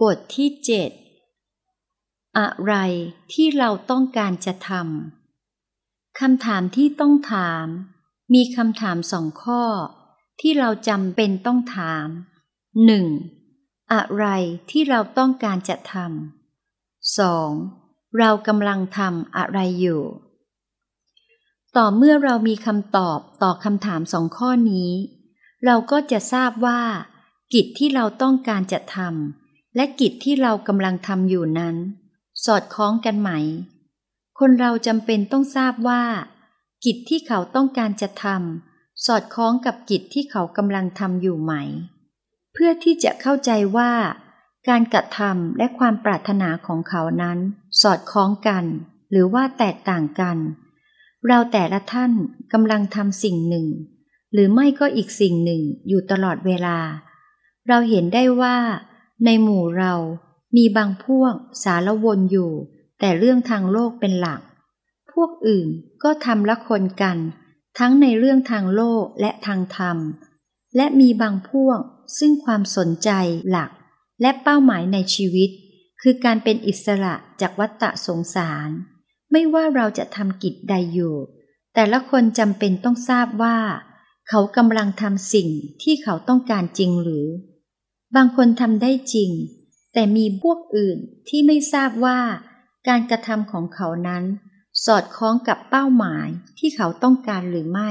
บทที่เจ็ดอะไรที่เราต้องการจะทำคำถามที่ต้องถาม มีคำถามสองข้อ ที่เราจำเป็นต้องถามหนึ่งอะไรที่เราต้องการจะทำสองเรากำลังทำอะไรอยู่ ต่อเมื่อเรามีคำตอบต่อคำถามสองข้อนี้ เราก็จะทราบว่า กิจที่เราต้องการจะทำ และกิจที่เรากำลังทำอยู่นั้น สอดคล้องกันไหม คนเราจำเป็นต้องทราบว่า กิจที่เขาต้องการจะทำสอดคล้องกับกิจที่เขากำลังทำอยู่ไหม เพื่อที่จะเข้าใจว่า การกระทำและความปรารถนาของเขานั้น สอดคล้องกัน หรือว่าแตกต่างกัน เราแต่ละท่านกำลังทำสิ่งหนึ่ง หรือไม่ก็อีกสิ่งหนึ่งอยู่ตลอดเวลา เราเห็นได้ว่า ในหมู่เรามีบางพวกสารวนอยู่ แต่เรื่องทางโลกเป็นหลัก พวกอื่นก็ทำละคนกัน ทั้งในเรื่องทางโลกและทางธรรม และมีบางพวกซึ่งความสนใจหลัก และเป้าหมายในชีวิต คือการเป็นอิสระจากวัฏฏะสงสาร ไม่ว่าเราจะทำกิจใดอยู่ แต่ละคนจำเป็นต้องทราบว่า เขากำลังทำสิ่งที่เขาต้องการจริงหรือ บางคนทำได้จริง แต่มีพวกอื่นที่ไม่ทราบว่า การกระทำของเขานั้น สอดคล้องกับเป้าหมายที่เขาต้องการหรือไม่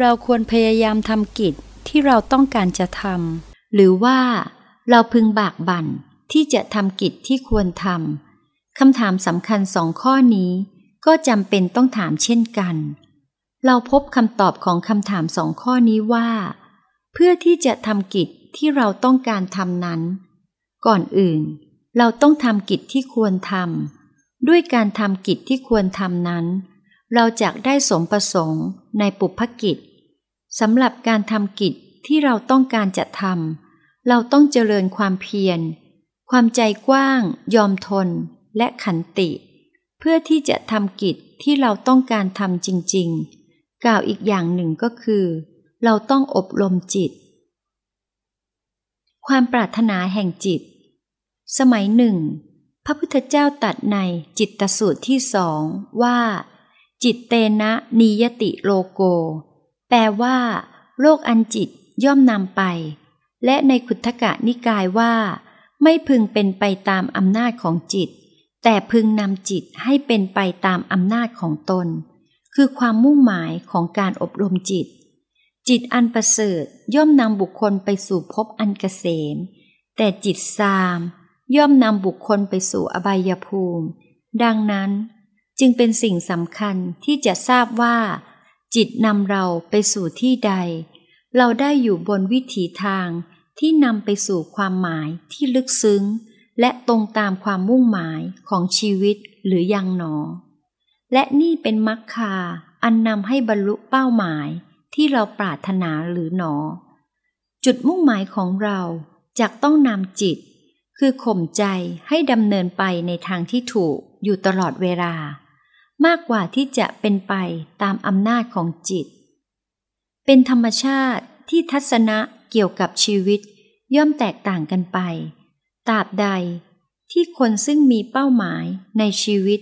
เราควรพยายามทำกิจที่เราต้องการจะทำหรือว่าเราพึงบากบั่นที่จะทำกิจที่ควรทำคำถามสำคัญสองข้อนี้ ก็จำเป็นต้องถามเช่นกัน เราพบคำตอบของคำถามสองข้อนี้ว่า เพื่อที่จะทำกิจ ที่เราต้องการทำนั้น ก่อนอื่น เราต้องทำกิจที่ควรทำด้วยการทำกิจที่ควรทำนั้น เราจะได้สมประสงค์ในปุพกิจสำหรับการทำกิจที่เราต้องการจะทำเราต้องเจริญความเพียร ความใจกว้าง ยอมทน และขันติ เพื่อที่จะทำกิจที่เราต้องการทำจริง ๆ กล่าวอีกอย่างหนึ่งก็คือ เราต้องอบรมจิต ความปรารถนาแห่งจิต สมัยหนึ่ง พระพุทธเจ้าตัดในจิตตสูตรที่สองว่า จิตเตนะนิยติโลโก แปลว่า โลกอันจิตย่อมนำไป และในขุทกะนิกายว่า ไม่พึงเป็นไปตามอำนาจของจิต แต่พึงนำจิตให้เป็นไปตามอำนาจของตน คือความมุ่งหมายของการอบรมจิต จิตอันประเสริฐย่อมนำบุคคลไปสู่ภพอันเกษม แต่จิตซามย่อมนำบุคคลไปสู่อบายภูมิ ดังนั้น จึงเป็นสิ่งสำคัญที่จะทราบว่า จิตนำเราไปสู่ที่ใด เราได้อยู่บนวิถีทางที่นำไปสู่ความหมายที่ลึกซึ้ง และตรงตามความมุ่งหมายของชีวิตหรือยังหนอ และนี่เป็นมรรคาอันนำให้บรรลุเป้าหมาย ที่เราปรารถนาหรือหนอ จุดมุ่งหมายของเราจะต้องนำจิต คือข่มใจให้ดำเนินไปในทางที่ถูกอยู่ตลอดเวลา มากกว่าที่จะเป็นไปตามอำนาจของจิต เป็นธรรมชาติที่ทัศนะเกี่ยวกับชีวิตย่อมแตกต่างกันไป ตราบใดที่คนซึ่งมีเป้าหมายในชีวิต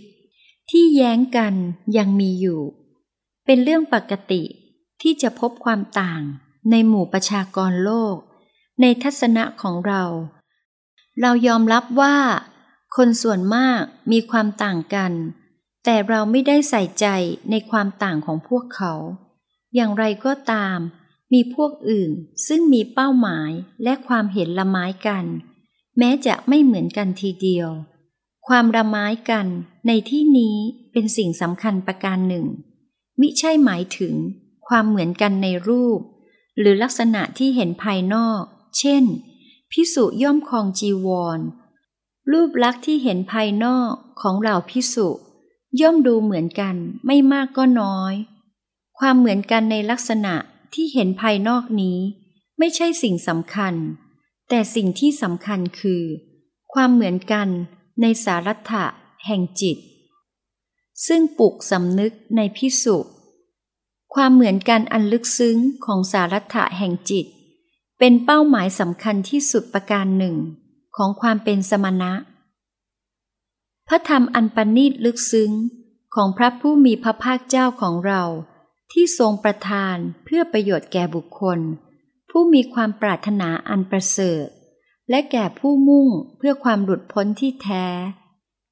ที่แย้งกันยังมีอยู่ เป็นเรื่องปกติ ที่จะพบความต่างในหมู่ประชากรโลก ในทัศนะของเรา เรายอมรับว่า คนส่วนมากมีความต่างกัน แต่เราไม่ได้ใส่ใจในความต่างของพวกเขา อย่างไรก็ตาม มีพวกอื่นซึ่งมีเป้าหมายและความเห็นละไม้กัน แม้จะไม่เหมือนกันทีเดียว ความละไม้กันในที่นี้เป็นสิ่งสำคัญประการหนึ่ง มิใช่หมายถึง ความเหมือนกันในรูป หรือลักษณะที่เห็นภายนอก เช่น พิสุย่อมคลองจีวร รูปลักษณ์ที่เห็นภายนอกของเหล่าพิสุย่อมดูเหมือนกันไม่มากก็น้อย ความเหมือนกันในลักษณะที่เห็นภายนอกนี้ ไม่ใช่สิ่งสำคัญ แต่สิ่งที่สำคัญคือ ความเหมือนกันในสารัตถะแห่งจิต ซึ่งปลุกสำนึกในพิสุ ความเหมือนกันอันลึกซึ้งของสารัตถะแห่งจิต เป็นเป้าหมายสำคัญที่สุดประการหนึ่ง ของความเป็นสมณะ พระธรรมอันปณีตลึกซึ้งของพระผู้มีพระภาคเจ้าของเรา ที่ทรงประทานเพื่อประโยชน์แก่บุคคล ผู้มีความปรารถนาอันประเสริฐ และแก่ผู้มุ่งเพื่อความหลุดพ้นที่แท้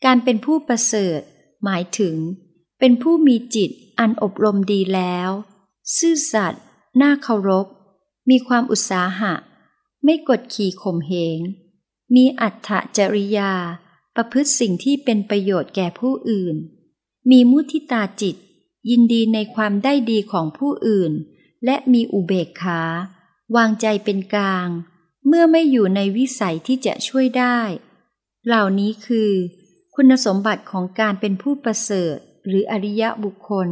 การเป็นผู้ประเสริฐ หมายถึง เป็นผู้มีจิตอันอบรมดีแล้ว ซื่อสัตย์น่าเคารพ มีความอุตสาหะ ไม่กดขี่ข่มเหง มีอัตถจริยา ประพฤติสิ่งที่เป็นประโยชน์แก่ผู้อื่น มีมุทิตาจิต ยินดีในความได้ดีของผู้อื่น และมีอุเบกขา วางใจเป็นกลาง เมื่อไม่อยู่ในวิสัยที่จะช่วยได้ เหล่านี้คือ คุณสมบัติของการเป็นผู้ประเสริฐ หรืออริยะบุคคล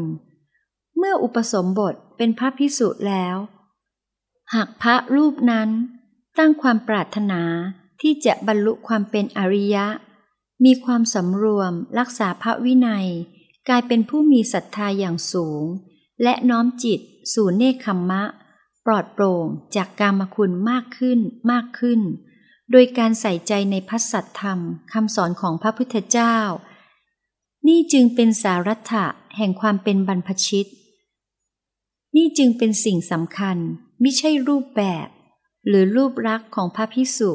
เมื่ออุปสมบทเป็นพระพิสุแล้ว หากพระรูปนั้นตั้งความปรารถนาที่จะบรรลุความเป็นอริยะ มีความสำรวมรักษาพระวินัย กลายเป็นผู้มีศรัทธาอย่างสูง และน้อมจิตสู่เนคขมมะ ปลอดโปร่งจากกามคุณมากขึ้นมากขึ้น โดยการใส่ใจในพัสสัตธรรมคำสอนของพระพุทธเจ้า นี่จึงเป็นสารัตถะแห่งความเป็นบรรพชิต นี่จึงเป็นสิ่งสำคัญไม่ใช่รูปแบบ หรือรูปรักษ์ของพระพิสุ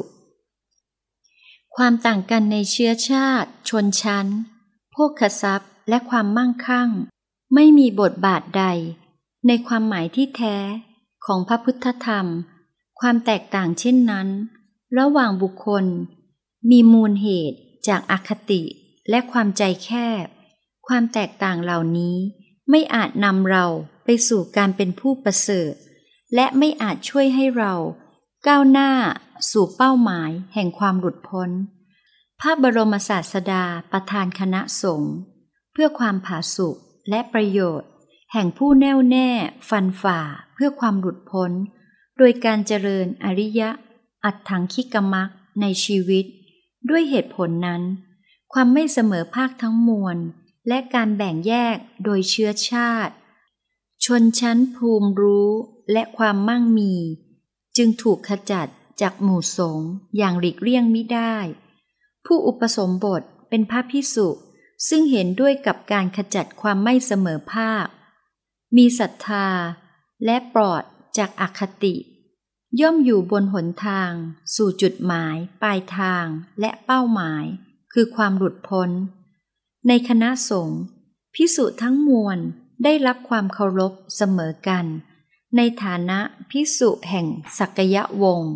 ความต่างกันในเชื้อชาติ ชนชั้นโภคทรัพย์และความมั่งคั่ง ไม่มีบทบาทใด ในความหมายที่แท้ของพระพุทธธรรม ความแตกต่างเช่นนั้น ระหว่างบุคคล มีมูลเหตุจากอคติ และความใจแคบ ความแตกต่างเหล่านี้ไม่อาจนำเราไปสู่การเป็นผู้ประเสริฐ และไม่อาจช่วยให้เรา ก้าวหน้าสู่เป้าหมายแห่งความหลุดพ้น พระบรมศาสดาประธานคณะสงฆ์เพื่อความผาสุกและประโยชน์ แห่งผู้แน่วแน่ฟันฝ่าเพื่อความหลุดพ้น โดยการเจริญอริยะ อัตถังคิกมักในชีวิต ด้วยเหตุผลนั้น ความไม่เสมอภาคทั้งมวล และการแบ่งแยกโดยเชื้อชาติ ชนชั้นภูมิรู้และความมั่งมี จึงถูกขจัดจากหมู่สงฆ์อย่างหลีกเลี่ยงไมิได้ ผู้อุปสมบทเป็นพระพิสุซึ่งเห็นด้วยกับการขจัดความไม่เสมอภาค มีศรัทธา และปลอดจากอคติ ย่อมอยู่บนหนทาง สู่จุดหมาย ปลายทางและเป้าหมาย คือความหลุดพ้น ในคณะสงฆ์พิสุทั้งมวลได้รับความเคารพเสมอกัน ในฐานะพิสุแห่งสักยะวงศ์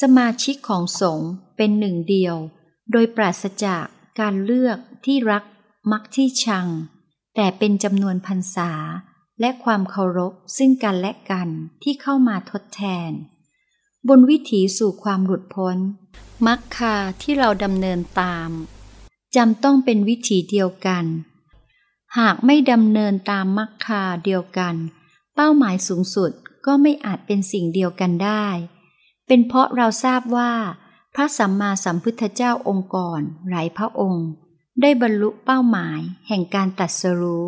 สมาชิกของสงฆ์เป็นหนึ่งเดียว โดยปราศจากการเลือกที่รักมักที่ชัง แต่เป็นจำนวนพรรษา และความเคารพซึ่งกันและกันที่เข้ามาทดแทน บนวิถีสู่ความหลุดพ้นมักคาที่เราดำเนินตาม จำต้องเป็นวิถีเดียวกัน หากไม่ดำเนินตามมักคาเดียวกัน เป้าหมายสูงสุดก็ไม่อาจเป็นสิ่งเดียวกันได้ เป็นเพราะเราทราบว่า พระสัมมาสัมพุทธเจ้าองค์ก่อนหลายพระองค์ ได้บรรลุเป้าหมายแห่งการตัดสรู้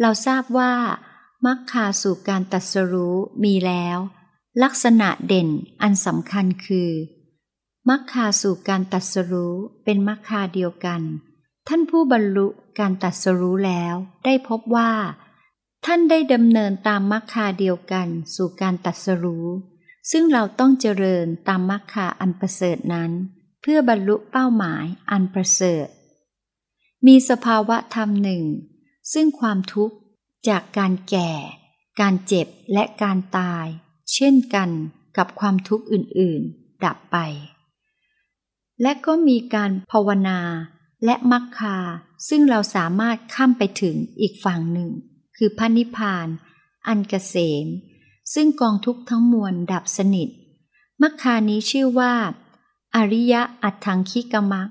เราทราบว่ามักคาสู่การตัดสรู้มีแล้ว ลักษณะเด่นอันสำคัญคือ มักคาสู่การตัดสรู้เป็นมักคาเดียวกัน ท่านผู้บรรลุการตัดสรู้แล้วได้พบว่า ท่านได้ดำเนินตามมักคาเดียวกันสู่การตัดสรู้ซึ่งเราต้องเจริญตามมรรคาอันประเสริฐนั้น เพื่อบรรลุเป้าหมายอันประเสริฐ มีสภาวะธรรมหนึ่ง ซึ่งความทุกข์จากการแก่ การเจ็บและการตาย เช่นกันกับความทุกข์อื่น ๆ ดับไป และก็มีการภาวนา และมรรคา ซึ่งเราสามารถข้ามไปถึงอีกฝั่งหนึ่ง คือพระนิพพาน อันเกษม ซึ่งกองทุกทั้งมวลดับสนิทมัคคานี้ชื่อว่า อริยะอัตถังคิกมัก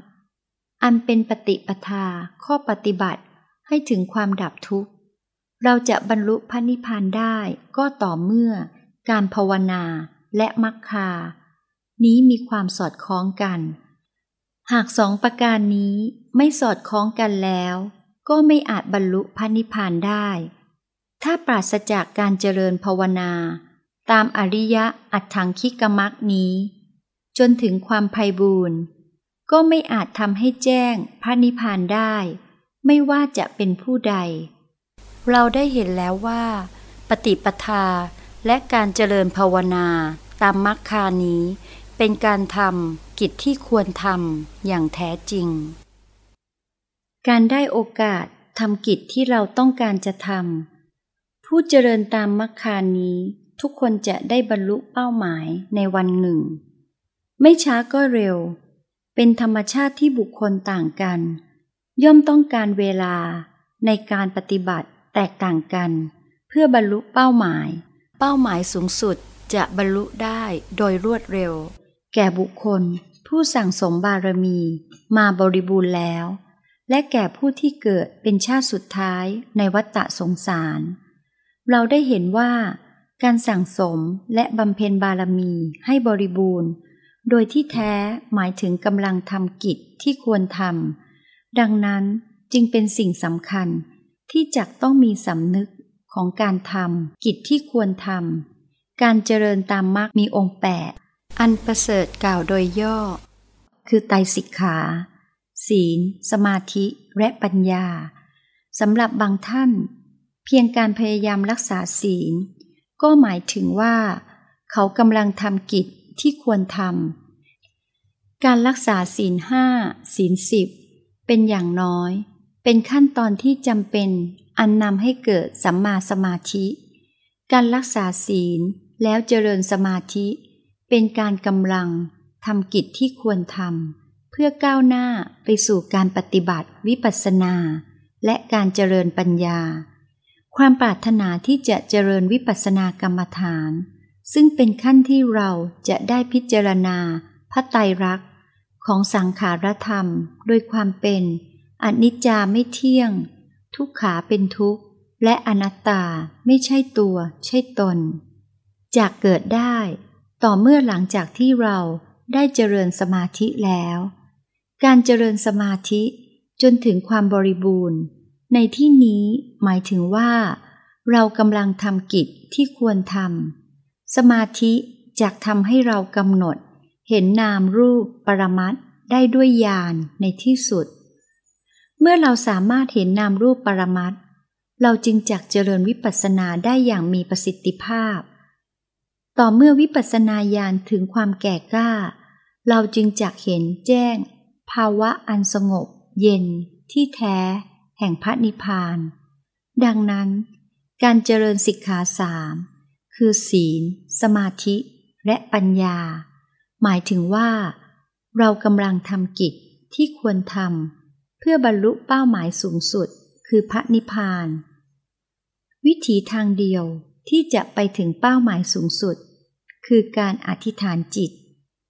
อันเป็นปฏิปทาข้อปฏิบัติให้ถึงความดับทุกข์ เราจะบรรลุพระนิพพานได้ก็ต่อเมื่อการภาวนาและมัคคา นี้มีความสอดคล้องกัน หากสองประการนี้ไม่สอดคล้องกันแล้ว ก็ไม่อาจบรรลุพระนิพพานได้ ถ้าปราศจากการเจริญภาวนา ตามอริยะอัตถังคิกมักนี้ จนถึงความไพ่บูรณ์ก็ไม่อาจทำให้แจ้งพระนิพพานได้ ไม่ว่าจะเป็นผู้ใด เราได้เห็นแล้วว่า ปฏิปทาและการเจริญภาวนาตามมรรคานี้ เป็นการทำ กิจที่ควรทำอย่างแท้จริง การได้โอกาสทำกิจที่เราต้องการจะทำผู้เจริญตามมรรคานี้ ทุกคนจะได้บรรลุเป้าหมายในวันหนึ่ง ไม่ช้าก็เร็ว เป็นธรรมชาติที่บุคคลต่างกัน ย่อมต้องการเวลาในการปฏิบัติแตกต่างกัน เพื่อบรรลุเป้าหมาย เป้าหมายสูงสุดจะบรรลุได้โดยรวดเร็ว แก่บุคคล ผู้สั่งสมบารมีมาบริบูรณ์แล้ว และแก่ผู้ที่เกิดเป็นชาติสุดท้ายในวัฏฏะสงสาร เราได้เห็นว่าการสั่งสมและบำเพ็ญบารมีให้บริบูรณ์ โดยที่แท้หมายถึงกำลังทำกิจที่ควรทำดังนั้นจึงเป็นสิ่งสำคัญที่จักต้องมีสำนึกของการทำกิจที่ควรทำการเจริญตามมรรคมีองค์แปด อันประเสริฐกล่าวโดยย่อ คือไตรสิกขา ศีล สมาธิและปัญญาสำหรับบางท่าน เพียงการพยายามรักษาศีล ก็หมายถึงว่า เขากำลังทำกิจที่ควรทำการรักษาศีลห้าศีลสิบเป็นอย่างน้อย เป็นขั้นตอนที่จำเป็นอันนำให้เกิดสัมมาสมาธิ การรักษาศีลแล้วเจริญสมาธิ เป็นการกำลังทำกิจที่ควรทำเพื่อก้าวหน้าไปสู่การปฏิบัติวิปัสสนา และการเจริญปัญญา ความปรารถนาที่จะเจริญวิปัสสนากรรมฐาน ซึ่งเป็นขั้นที่เราจะได้พิจารณาพระไตรลักษณ์ของสังขารธรรม โดยความเป็นอนิจจาไม่เที่ยง ทุกขาเป็นทุกข์ และอนัตตาไม่ใช่ตัว ใช่ตน จากเกิดได้ ต่อเมื่อหลังจากที่เราได้เจริญสมาธิแล้ว การเจริญสมาธิจนถึงความบริบูรณ์ ในที่นี้หมายถึงว่า เรากำลังทำกิจที่ควรทำสมาธิจากทำให้เรากำหนด เห็นนามรูปปรมัตได้ด้วยญาณในที่สุด เมื่อเราสามารถเห็นนามรูปปรมัตเราจึงจักเจริญวิปัสสนาได้อย่างมีประสิทธิภาพ ต่อเมื่อวิปัสสนาญาณถึงความแก่กล้า เราจึงจักเห็นแจ้ง ภาวะอันสงบ เย็น ที่แท้ แห่งพระนิพพาน ดังนั้น การเจริญสิกขาสามคือศีล สมาธิ และปัญญา หมายถึงว่า เรากำลังทำกิจที่ควรทำเพื่อบรรลุเป้าหมายสูงสุด คือพระนิพพาน วิถีทางเดียวที่จะไปถึงเป้าหมายสูงสุด คือการอธิษฐานจิต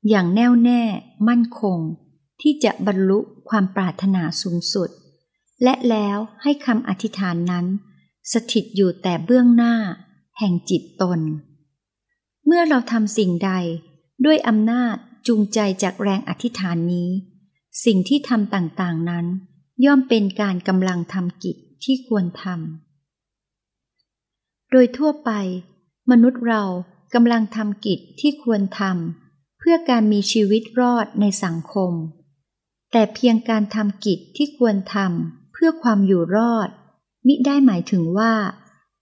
อย่างแน่วแน่ มั่นคง ที่จะบรรลุความปรารถนาสูงสุด และแล้วให้คำอธิษฐานนั้น สถิตอยู่แต่เบื้องหน้า แห่งจิตตน เมื่อเราทำสิ่งใดด้วยอำนาจจูงใจจากแรงอธิษฐานนี้ สิ่งที่ทำต่างๆนั้น ย่อมเป็นการกำลังทำกิจที่ควรทำโดยทั่วไป มนุษย์เรา กำลังทำกิจที่ควรทำเพื่อการมีชีวิตรอดในสังคม แต่เพียงการทำกิจที่ควรทำเพื่อความอยู่รอด มิได้หมายถึงว่า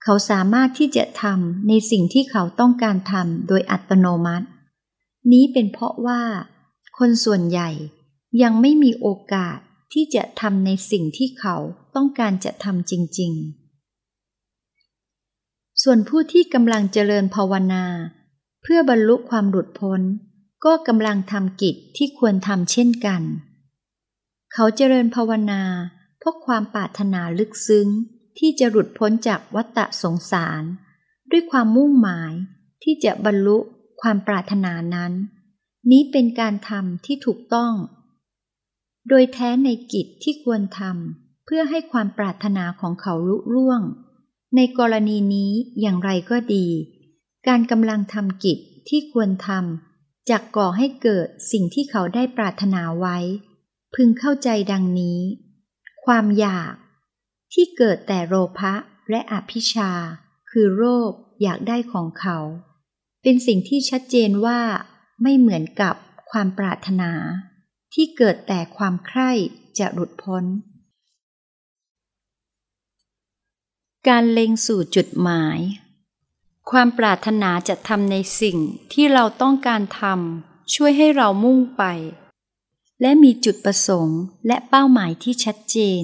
เขาสามารถที่จะทำในสิ่งที่เขาต้องการทำโดยอัตโนมัติ นี้เป็นเพราะว่า คนส่วนใหญ่ยังไม่มีโอกาสที่จะทำในสิ่งที่เขาต้องการจะทำจริง ๆ ส่วนผู้ที่กำลังเจริญภาวนา เพื่อบรรลุความหลุดพ้น ก็กำลังทำกิจที่ควรทำเช่นกัน เขาเจริญภาวนาเพราะความปรารถนาลึกซึ้ง ที่จะหลุดพ้นจากวัฏฏะสงสาร ด้วยความมุ่งหมายที่จะบรรลุความปรารถนานั้น นี้เป็นการทำที่ถูกต้อง โดยแท้ในกิจที่ควรทำเพื่อให้ความปรารถนาของเขาลุล่วง ในกรณีนี้อย่างไรก็ดี การกำลังทำกิจที่ควรทำจะก่อให้เกิดสิ่งที่เขาได้ปรารถนาไว้ พึงเข้าใจดังนี้ ความอยาก ที่เกิดแต่โลภะและอภิชา คือโรคอยากได้ของเขา เป็นสิ่งที่ชัดเจนว่าไม่เหมือนกับความปรารถนา ที่เกิดแต่ความใคร่จะหลุดพ้น การเล็งสู่จุดหมาย ความปรารถนาจะทำในสิ่งที่เราต้องการทำช่วยให้เรามุ่งไป และมีจุดประสงค์และเป้าหมายที่ชัดเจน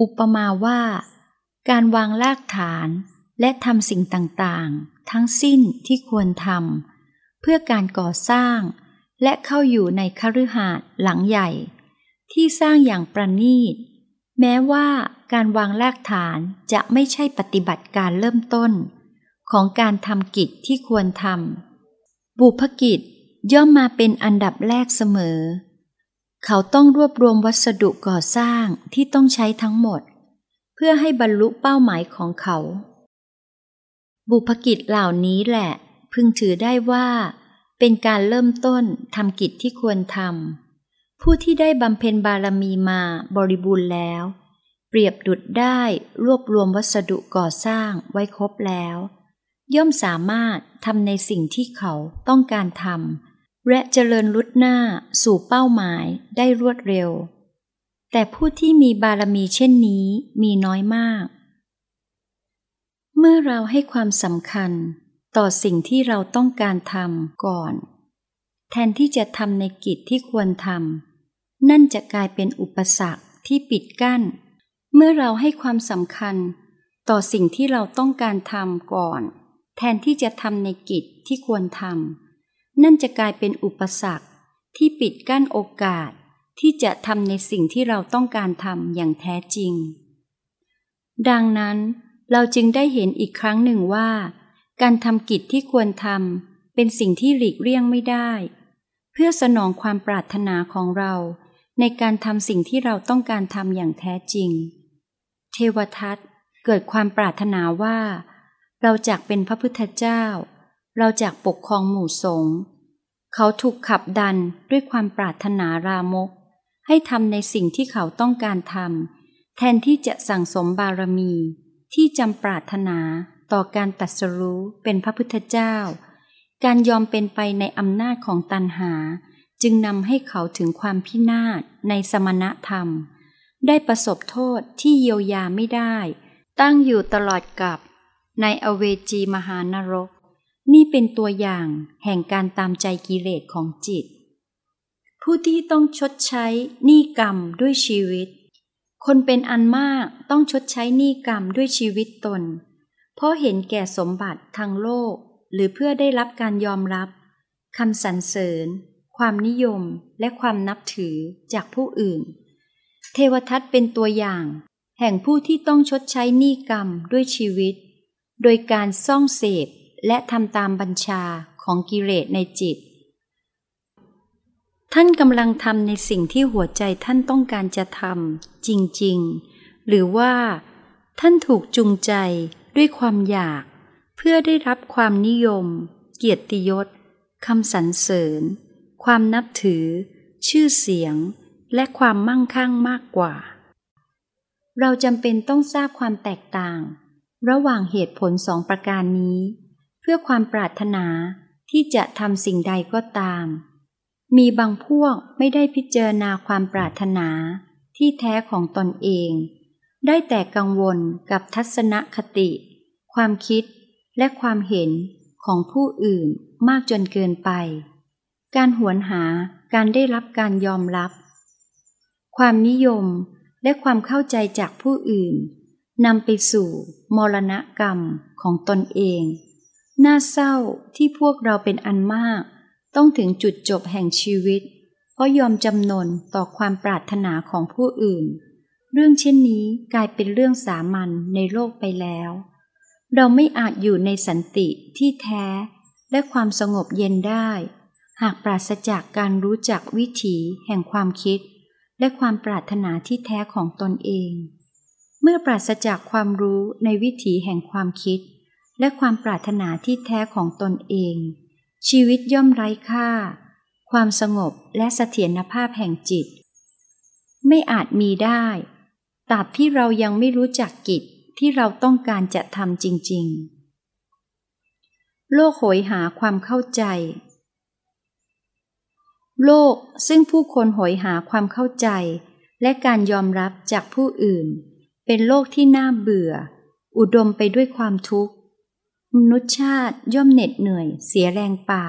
อุปมาว่า การวางรากฐานและทำสิ่งต่างๆ ทั้งสิ้นที่ควรทำเพื่อการก่อสร้าง และเข้าอยู่ในคฤหาสน์หลังใหญ่ ที่สร้างอย่างประณีต แม้ว่า การวางรากฐานจะไม่ใช่ปฏิบัติการเริ่มต้น ของการทำกิจที่ควรทำบุพกิจย่อมมาเป็นอันดับแรกเสมอ เขาต้องรวบรวมวัสดุก่อสร้างที่ต้องใช้ทั้งหมด เพื่อให้บรรลุเป้าหมายของเขา บุพกิจเหล่านี้แหละ พึงถือได้ว่า เป็นการเริ่มต้นทำกิจที่ควรทำผู้ที่ได้บำเพ็ญบารมีมาบริบูรณ์แล้ว เปรียบดุดได้รวบรวมวัสดุก่อสร้างไว้ครบแล้ว ย่อมสามารถทำในสิ่งที่เขาต้องการทำและเจริญลุดหน้าสู่เป้าหมายได้รวดเร็ว แต่ผู้ที่มีบารมีเช่นนี้มีน้อยมาก เมื่อเราให้ความสำคัญต่อสิ่งที่เราต้องการทำก่อน แทนที่จะทำในกิจที่ควรทำนั่นจะกลายเป็นอุปสรรคที่ปิดกั้น เมื่อเราให้ความสำคัญต่อสิ่งที่เราต้องการทำก่อน แทนที่จะทำในกิจที่ควรทำนั่นจะกลายเป็นอุปสรรคที่ปิดกั้นโอกาสที่จะทำในสิ่งที่เราต้องการทำอย่างแท้จริง ดังนั้นเราจึงได้เห็นอีกครั้งหนึ่งว่า การทำกิจที่ควรทำเป็นสิ่งที่หลีกเลี่ยงไม่ได้ เพื่อสนองความปรารถนาของเรา ในการทำสิ่งที่เราต้องการทำอย่างแท้จริง เทวทัตเกิดความปรารถนาว่า เราจากเป็นพระพุทธเจ้า เราจากปกครองหมู่สงฆ์เขาถูกขับดันด้วยความปรารถนารามก ให้ทำในสิ่งที่เขาต้องการทำแทนที่จะสั่งสมบารมี ที่จำปรารถนาต่อการตัดสรู้เป็นพระพุทธเจ้า การยอมเป็นไปในอำนาจของตันหา จึงนำให้เขาถึงความพินาศในสมณธรรม ได้ประสบโทษที่เยียวยาไม่ได้ ตั้งอยู่ตลอดกับ ในอเวจีมหานรก นี่เป็นตัวอย่างแห่งการตามใจกิเลสของจิต ผู้ที่ต้องชดใช้หนี้กรรมด้วยชีวิต คนเป็นอันมากต้องชดใช้หนี้กรรมด้วยชีวิตตน เพราะเห็นแก่สมบัติทางโลก หรือเพื่อได้รับการยอมรับคำสรรเสริญ ความนิยมและความนับถือจากผู้อื่น เทวทัตเป็นตัวอย่าง แห่งผู้ที่ต้องชดใช้หนี้กรรมด้วยชีวิต โดยการซ่องเสพและทำตามบัญชาของกิเลสในจิต ท่านกำลังทำในสิ่งที่หัวใจท่านต้องการจะทำจริง ๆ หรือว่าท่านถูกจูงใจด้วยความอยาก เพื่อได้รับความนิยม เกียรติยศคำสรรเสริญ ความนับถือ ชื่อเสียง และความมั่งคั่งมากกว่า เราจำเป็นต้องทราบความแตกต่าง ระหว่างเหตุผลสองประการนี้ เพื่อความปรารถนาที่จะทำสิ่งใดก็ตาม มีบางพวกไม่ได้พิจารณาความปรารถนาที่แท้ของตนเอง ได้แต่กังวลกับทัศนคติ ความคิดและความเห็นของผู้อื่นมากจนเกินไป การหวนหาการได้รับการยอมรับ ความนิยมและความเข้าใจจากผู้อื่นนำไปสู่มรณะกรรมของตนเอง น่าเศร้าที่พวกเราเป็นอันมาก ต้องถึงจุดจบแห่งชีวิต เพราะยอมจำนนต่อความปรารถนาของผู้อื่น เรื่องเช่นนี้กลายเป็นเรื่องสามัญในโลกไปแล้ว เราไม่อาจอยู่ในสันติที่แท้และความสงบเย็นได้ หากปราศจากการรู้จักวิถีแห่งความคิด และความปรารถนาที่แท้ของตนเอง เมื่อปราศจากความรู้ในวิถีแห่งความคิด และความปรารถนาที่แท้ของตนเอง ชีวิตย่อมไร้ค่า ความสงบและเสถียรภาพแห่งจิต ไม่อาจมีได้ตราบที่เรายังไม่รู้จักกิจที่เราต้องการจะทำจริง ๆ โลกโหยหาความเข้าใจ โลกซึ่งผู้คนหอยหาความเข้าใจ และการยอมรับจากผู้อื่น เป็นโลกที่น่าเบื่อ อุดมไปด้วยความทุกข์ มนุษยชาติย่อมเหน็ดเหนื่อยเสียแรงเปล่า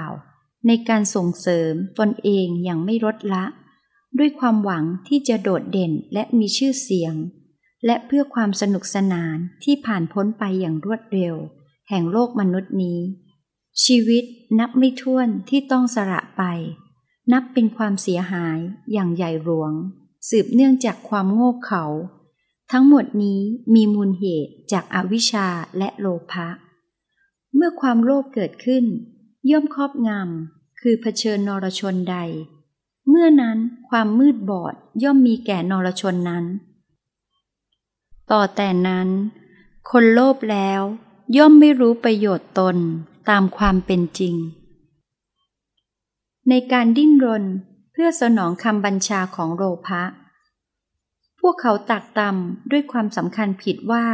ในการส่งเสริมตนเองอย่างไม่ลดละ ด้วยความหวังที่จะโดดเด่นและมีชื่อเสียง และเพื่อความสนุกสนานที่ผ่านพ้นไปอย่างรวดเร็ว แห่งโลกมนุษย์นี้ ชีวิตนับไม่ถ้วนที่ต้องสละไป นับเป็นความเสียหายอย่างใหญ่หลวง สืบเนื่องจากความโง่เขลาทั้งหมดนี้มีมูลเหตุจากอาวิชชาและโลภะ เมื่อความโลภเกิดขึ้น ย่อมครอบงำคือเผชิญนรชนใด เมื่อนั้นความมืดบอดย่อมมีแก่นรชนนั้น ต่อแต่นั้น คนโลภแล้วย่อมไม่รู้ประโยชน์ตนตามความเป็นจริง ในการดิ้นรนเพื่อสนองคำบัญชาของโลภะ พวกเขาตักตำด้วยความสำคัญผิดว่า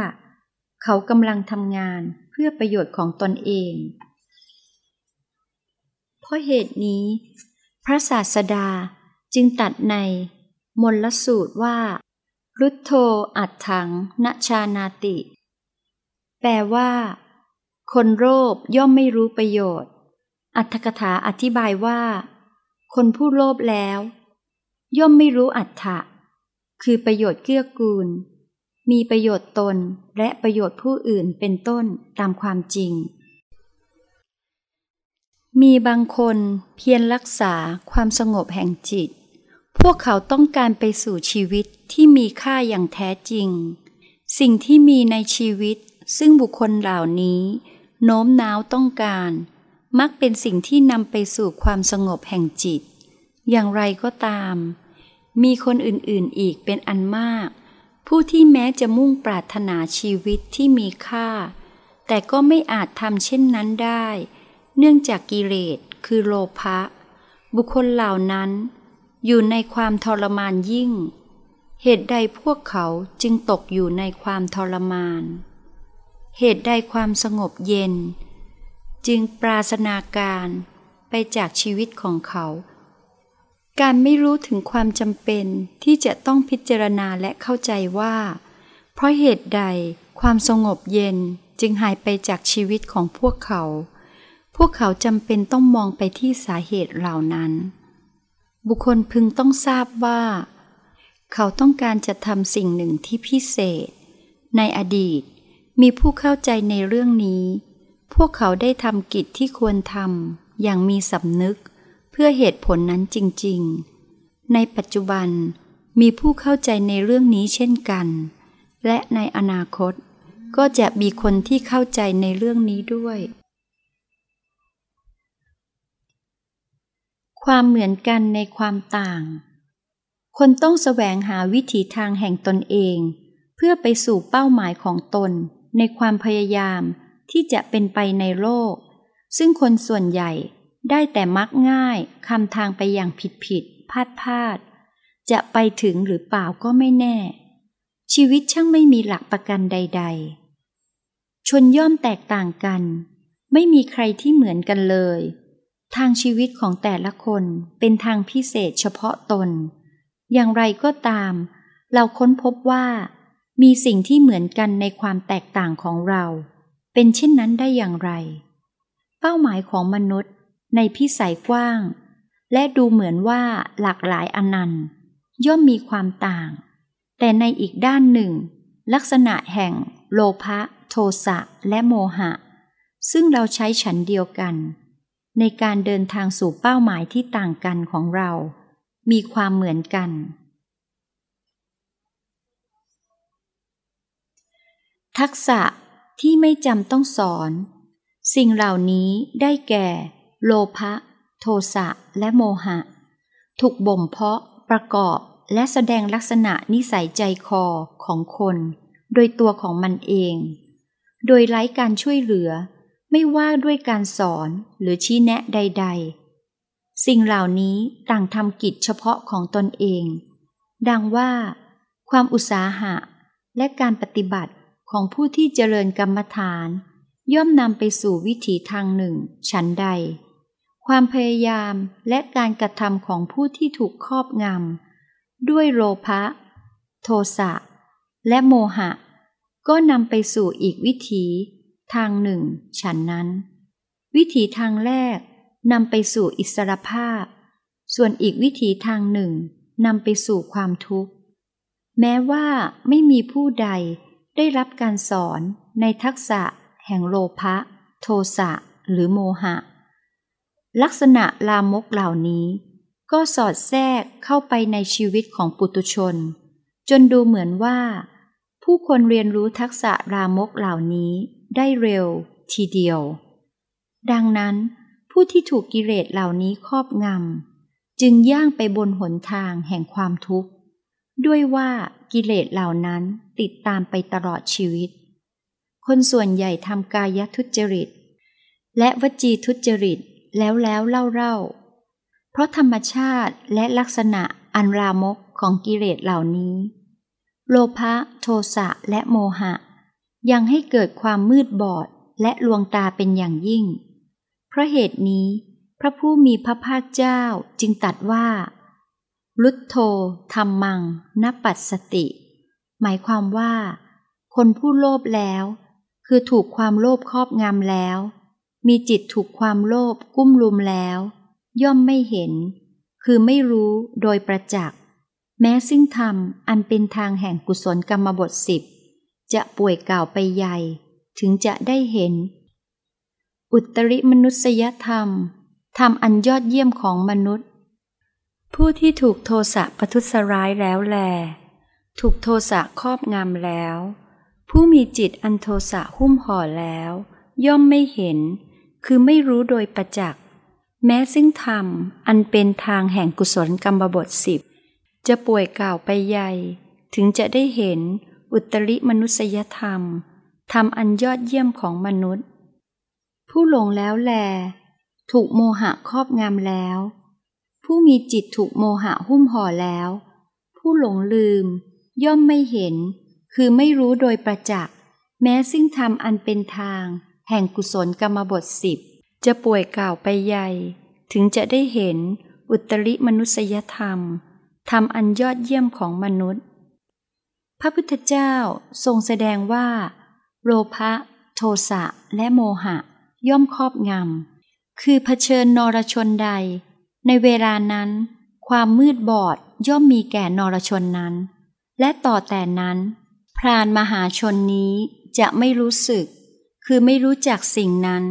เขากำลังทำงานเพื่อประโยชน์ของตนเอง เพราะเหตุนี้ พระศาสดาจึงตัดใน มลสูตรว่า รุทโธอัดถังนชานาติ แปลว่า คนโลภย่อมไม่รู้ประโยชน์ อัตถกถาอธิบายว่า คนผู้โลภแล้ว ย่อมไม่รู้อัตถะคือประโยชน์เกื้อกูล มีประโยชน์ตนและประโยชน์ผู้อื่นเป็นต้นตามความจริง มีบางคนเพียรรักษาความสงบแห่งจิต พวกเขาต้องการไปสู่ชีวิตที่มีค่าอย่างแท้จริง สิ่งที่มีในชีวิตซึ่งบุคคลเหล่านี้ โน้มน้าวต้องการ มักเป็นสิ่งที่นำไปสู่ความสงบแห่งจิต อย่างไรก็ตาม มีคนอื่นๆอีกเป็นอันมาก ผู้ที่แม้จะมุ่งปรารถนาชีวิตที่มีค่า แต่ก็ไม่อาจทำเช่นนั้นได้ เนื่องจากกิเลสคือโลภะ บุคคลเหล่านั้น อยู่ในความทรมานยิ่ง เหตุใดพวกเขาจึงตกอยู่ในความทรมาน เหตุใดความสงบเย็น จึงปราศนาการไปจากชีวิตของเขา การไม่รู้ถึงความจำเป็นที่จะต้องพิจารณาและเข้าใจว่า เพราะเหตุใดความสงบเย็นจึงหายไปจากชีวิตของพวกเขา พวกเขาจำเป็นต้องมองไปที่สาเหตุเหล่านั้น บุคคลพึงต้องทราบว่า เขาต้องการจะทำสิ่งหนึ่งที่พิเศษ ในอดีตมีผู้เข้าใจในเรื่องนี้ พวกเขาได้ทำกิจที่ควรทำอย่างมีสำนึก เพื่อเหตุผลนั้นจริง ๆ ในปัจจุบันมีผู้เข้าใจในเรื่องนี้เช่นกัน และในอนาคตก็จะมีคนที่เข้าใจในเรื่องนี้ด้วย ความเหมือนกันในความต่าง คนต้องแสวงหาวิถีทางแห่งตนเอง เพื่อไปสู่เป้าหมายของตนในความพยายาม ที่จะเป็นไปในโลก ซึ่งคนส่วนใหญ่ได้แต่มักง่ายคำทางไปอย่างผิดผิดพลาดพลาดจะไปถึงหรือเปล่าก็ไม่แน่ ชีวิตช่างไม่มีหลักประกันใด ๆ ชนย่อมแตกต่างกัน ไม่มีใครที่เหมือนกันเลย ทางชีวิตของแต่ละคนเป็นทางพิเศษเฉพาะตน อย่างไรก็ตาม เราค้นพบว่า มีสิ่งที่เหมือนกันในความแตกต่างของเรา เป็นเช่นนั้นได้อย่างไร เป้าหมายของมนุษย์ในพิสัยกว้าง และดูเหมือนว่าหลากหลายอนันต์ ย่อมมีความต่าง แต่ในอีกด้านหนึ่ง ลักษณะแห่ง โลภะโทสะและโมหะ ซึ่งเราใช้ฉันเดียวกัน ในการเดินทางสู่เป้าหมายที่ต่างกันของเรา มีความเหมือนกันทักษะ ที่ไม่จำต้องสอน สิ่งเหล่านี้ได้แก่ โลภะโทสะและโมหะ ถูกบ่มเพาะประกอบและแสดงลักษณะนิสัยใจคอของคน โดยตัวของมันเอง โดยไร้การช่วยเหลือ ไม่ว่าด้วยการสอนหรือชี้แนะใด ๆ สิ่งเหล่านี้ต่างทำกิจเฉพาะของตนเอง ดังว่า ความอุตสาหะและการปฏิบัติ ของผู้ที่เจริญกรรมฐาน ย่อมนำไปสู่วิถีทางหนึ่ง ฉันใด ความพยายามและการกระทำของผู้ที่ถูกครอบงำด้วยโลภะโทสะและโมหะ ก็นำไปสู่อีกวิถีทางหนึ่ง ฉันนั้น วิถีทางแรกนำไปสู่อิสรภาพ ส่วนอีกวิถีทางหนึ่งนำไปสู่ความทุกข์ แม้ว่าไม่มีผู้ใด ได้รับการสอนในทักษะ แห่งโลภะ โทสะ หรือโมหะ ลักษณะลามกเหล่านี้ ก็สอดแทรกเข้าไปในชีวิตของปุตุชน จนดูเหมือนว่า ผู้คนเรียนรู้ทักษะลามกเหล่านี้ได้เร็วทีเดียว ดังนั้น ผู้ที่ถูกกิเลสเหล่านี้ครอบงำจึงย่างไปบนหนทางแห่งความทุกข์ ด้วยว่า กิเลสเหล่านั้นติดตามไปตลอดชีวิต คนส่วนใหญ่ทำกายทุจริต และวจีทุจริตแล้วแล้วเล่าเล่าเพราะธรรมชาติและลักษณะอันรามกของกิเลสเหล่านี้ โลภะโทสะและโมหะ ยังให้เกิดความมืดบอดและลวงตาเป็นอย่างยิ่ง เพราะเหตุนี้ พระผู้มีพระภาคเจ้าจึงตัดว่า ลุทโธธรรมังนปัสสติ หมายความว่า คนผู้โลภแล้ว คือถูกความโลภครอบงำแล้ว มีจิตถูกความโลภกุ้มลุมแล้ว ย่อมไม่เห็น คือไม่รู้โดยประจักษ์ แม้ซึ่งธรรมอันเป็นทางแห่งกุศลกรรมบทสิบจะป่วยเก่าไปใหญ่ ถึงจะได้เห็น อุตริมนุษยธรรมธรรมอันยอดเยี่ยมของมนุษย์ ผู้ที่ถูกโทสะประทุษร้ายแล้วแล ถูกโทสะครอบงำแล้ว ผู้มีจิตอันโทสะหุ้มห่อแล้ว ย่อมไม่เห็น คือไม่รู้โดยประจักษ์แม้ซึ่งธรรมอันเป็นทางแห่งกุศลกรรมบทสิบจะป่วยกล่าวไปใหญ่ ถึงจะได้เห็นอุตริมนุษยธรรมธรรมอันยอดเยี่ยมของมนุษย์ ผู้หลงแล้วแล ถูกโมหะครอบงำแล้ว ผู้มีจิตถูกโมหะหุ้มห่อแล้ว ผู้หลงลืม ย่อมไม่เห็น คือไม่รู้โดยประจักษ์แม้ซึ่งธรรมอันเป็นทาง แห่งกุศลกรรมบทสิบจะป่วยกล่าวไปใหญ่ถึงจะได้เห็นอุตริมนุษยธรรมธรรมอันยอดเยี่ยมของมนุษย์ พระพุทธเจ้าทรงแสดงว่า โลภะโทสะและโมหะ ย่อมครอบงำคือเผชิญนรชนใด ในเวลานั้น ความมืดบอดย่อมมีแก่นรชนนั้น และต่อแต่นั้น พรานมหาชนนี้จะไม่รู้สึก คือไม่รู้จักสิ่งนั้น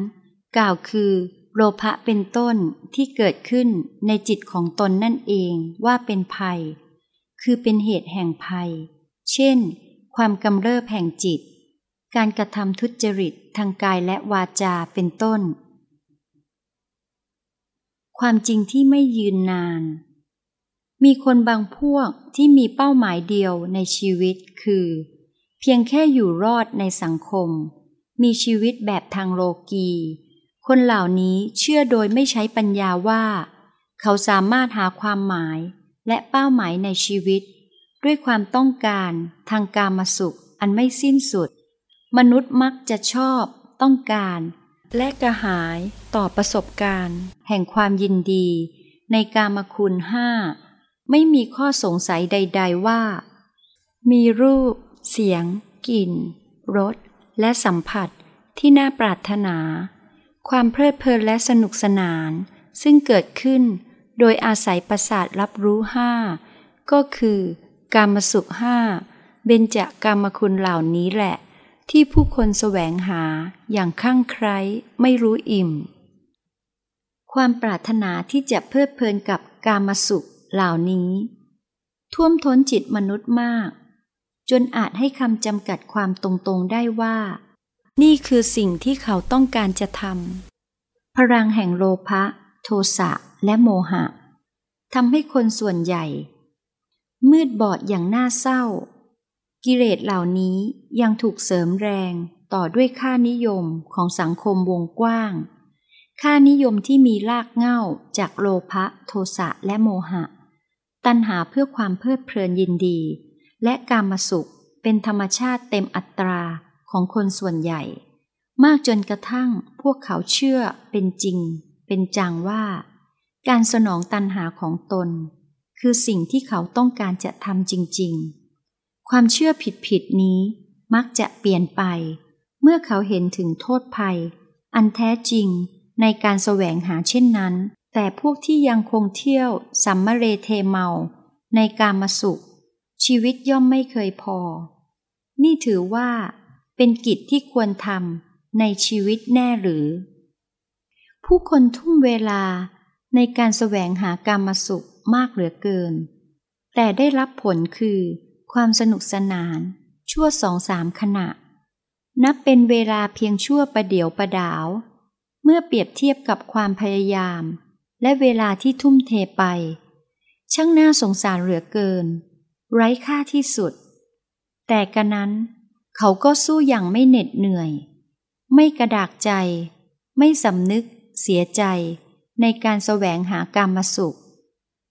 กล่าวคือโลภะเป็นต้นที่เกิดขึ้นในจิตของตนนั่นเองว่าเป็นภัย คือเป็นเหตุแห่งภัย เช่น ความกำเริบแห่งจิต การกระทำทุจริตทางกายและวาจาเป็นต้น ความจริงที่ไม่ยืนนาน มีคนบางพวกที่มีเป้าหมายเดียวในชีวิตคือ เพียงแค่อยู่รอดในสังคม มีชีวิตแบบทางโลกี คนเหล่านี้เชื่อโดยไม่ใช้ปัญญาว่า เขาสามารถหาความหมายและเป้าหมายในชีวิต ด้วยความต้องการทางกามสุขอันไม่สิ้นสุด มนุษย์มักจะชอบ ต้องการ และกระหายต่อประสบการณ์ แห่งความยินดี ในกามคุณห้าไม่มีข้อสงสัยใด ๆว่า มีรูป เสียง กลิ่น รส และสัมผัสที่น่าปรารถนา ความเพลิดเพลินและสนุกสนาน ซึ่งเกิดขึ้น โดยอาศัยประสาทรับรู้ห้าก็คือ กามสุขห้าเบญจากามคุณเหล่านี้แหละ ที่ผู้คนแสวงหาอย่างข้างใครไม่รู้อิ่ม ความปรารถนาที่จะเพลิดเพลินกับกามสุขเหล่านี้ ท่วมท้นจิตมนุษย์มาก จนอาจให้คำจำกัดความตรงๆได้ว่า นี่คือสิ่งที่เขาต้องการจะทำพลังแห่งโลภะโทสะและโมหะทำให้คนส่วนใหญ่ มืดบอดอย่างน่าเศร้า กิเลสเหล่านี้ยังถูกเสริมแรงต่อด้วยค่านิยมของสังคมวงกว้าง ค่านิยมที่มีรากเหง้าจากโลภะโทสะและโมหะ ตัณหาเพื่อความเพลิดเพลินยินดี และกามสุขเป็นธรรมชาติเต็มอัตราของคนส่วนใหญ่ มากจนกระทั่งพวกเขาเชื่อเป็นจริง เป็นจังว่า การสนองตันหาของตน คือสิ่งที่เขาต้องการจะทำจริง ๆ ความเชื่อผิดๆนี้มักจะเปลี่ยนไป เมื่อเขาเห็นถึงโทษภัย อันแท้จริงในการแสวงหาเช่นนั้น แต่พวกที่ยังคงเที่ยวสัมมเรเทเมา ในการมาสุข ชีวิตย่อมไม่เคยพอ นี่ถือว่า เป็นกิจที่ควรทำในชีวิตแน่หรือ ผู้คนทุ่มเวลาในการแสวงหากรรมสุขมากเหลือเกิน แต่ได้รับผลคือ ความสนุกสนาน ชั่วสองสามขณะ นับเป็นเวลาเพียงชั่วประเดียวประดาว เมื่อเปรียบเทียบกับความพยายาม และเวลาที่ทุ่มเทไป ช่างน่าสงสารเหลือเกิน ไร้ค่าที่สุด แต่กระนั้นเขาก็สู้อย่างไม่เหน็ดเหนื่อย ไม่กระดากใจ ไม่สำนึก เสียใจ ในการแสวงหากรรมสุข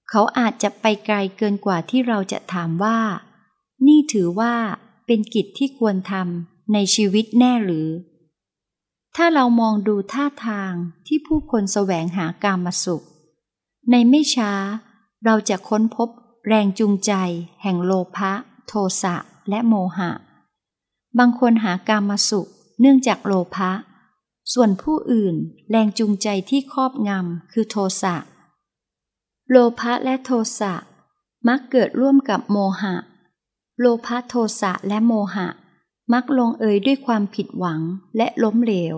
เขาอาจจะไปไกลเกินกว่าที่เราจะถามว่า นี่ถือว่าเป็นกิจที่ควรทำในชีวิตแน่หรือ ถ้าเรามองดูท่าทางที่ผู้คนแสวงหากรรมสุข ในไม่ช้าเราจะค้นพบแรงจูงใจ แห่งโลภะ โทสะ และโมหะ บางคนหากามมาสุขเนื่องจากโลภะ ส่วนผู้อื่นแรงจูงใจที่ครอบงำคือโทสะ โลภะและโทสะมักเกิดร่วมกับโมหะ โลภะโทสะและโมหะ มักลงเอยด้วยความผิดหวังและล้มเหลว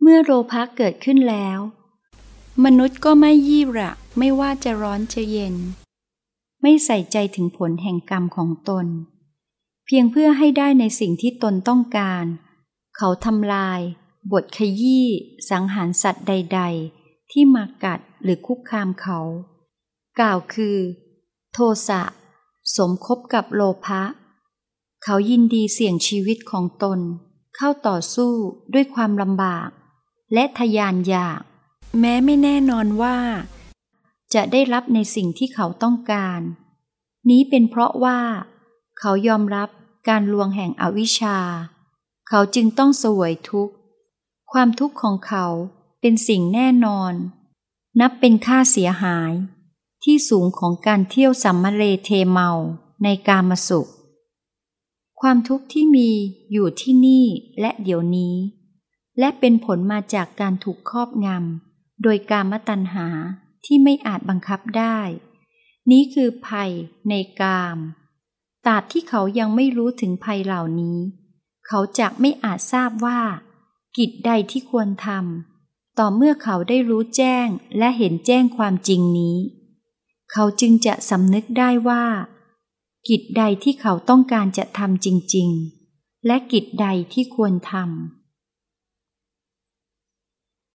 เมื่อโลภะเกิดขึ้นแล้ว มนุษย์ก็ไม่ยี่ระไม่ว่าจะร้อนจะเย็น ไม่ใส่ใจถึงผลแห่งกรรมของตน เพียงเพื่อให้ได้ในสิ่งที่ตนต้องการ เขาทำลาย บทขยี้ สังหารสัตว์ใด ๆ ที่มากัดหรือคุกคามเขา กล่าวคือ โทสะ สมคบกับโลภะ เขายินดีเสี่ยงชีวิตของตน เข้าต่อสู้ด้วยความลำบาก และทยานอยาก แม้ไม่แน่นอนว่า จะได้รับในสิ่งที่เขาต้องการ นี้เป็นเพราะว่า เขายอมรับการลวงแห่งอวิชชา เขาจึงต้องสวยทุกข์ ความทุกข์ของเขาเป็นสิ่งแน่นอน นับเป็นค่าเสียหาย ที่สูงของการเที่ยวสัมมาเรเทเมาในกามสุข ความทุกข์ที่มีอยู่ที่นี่และเดี๋ยวนี้ และเป็นผลมาจากการถูกครอบงำ โดยกามตัณหาที่ไม่อาจบังคับได้ นี้คือภัยในกามตราบที่เขายังไม่รู้ถึงภัยเหล่านี้ เขาจะไม่อาจทราบว่า กิจใดที่ควรทำต่อเมื่อเขาได้รู้แจ้งและเห็นแจ้งความจริงนี้ เขาจึงจะสำนึกได้ว่า กิจใดที่เขาต้องการจะทำจริง ๆ และกิจใดที่ควรทำ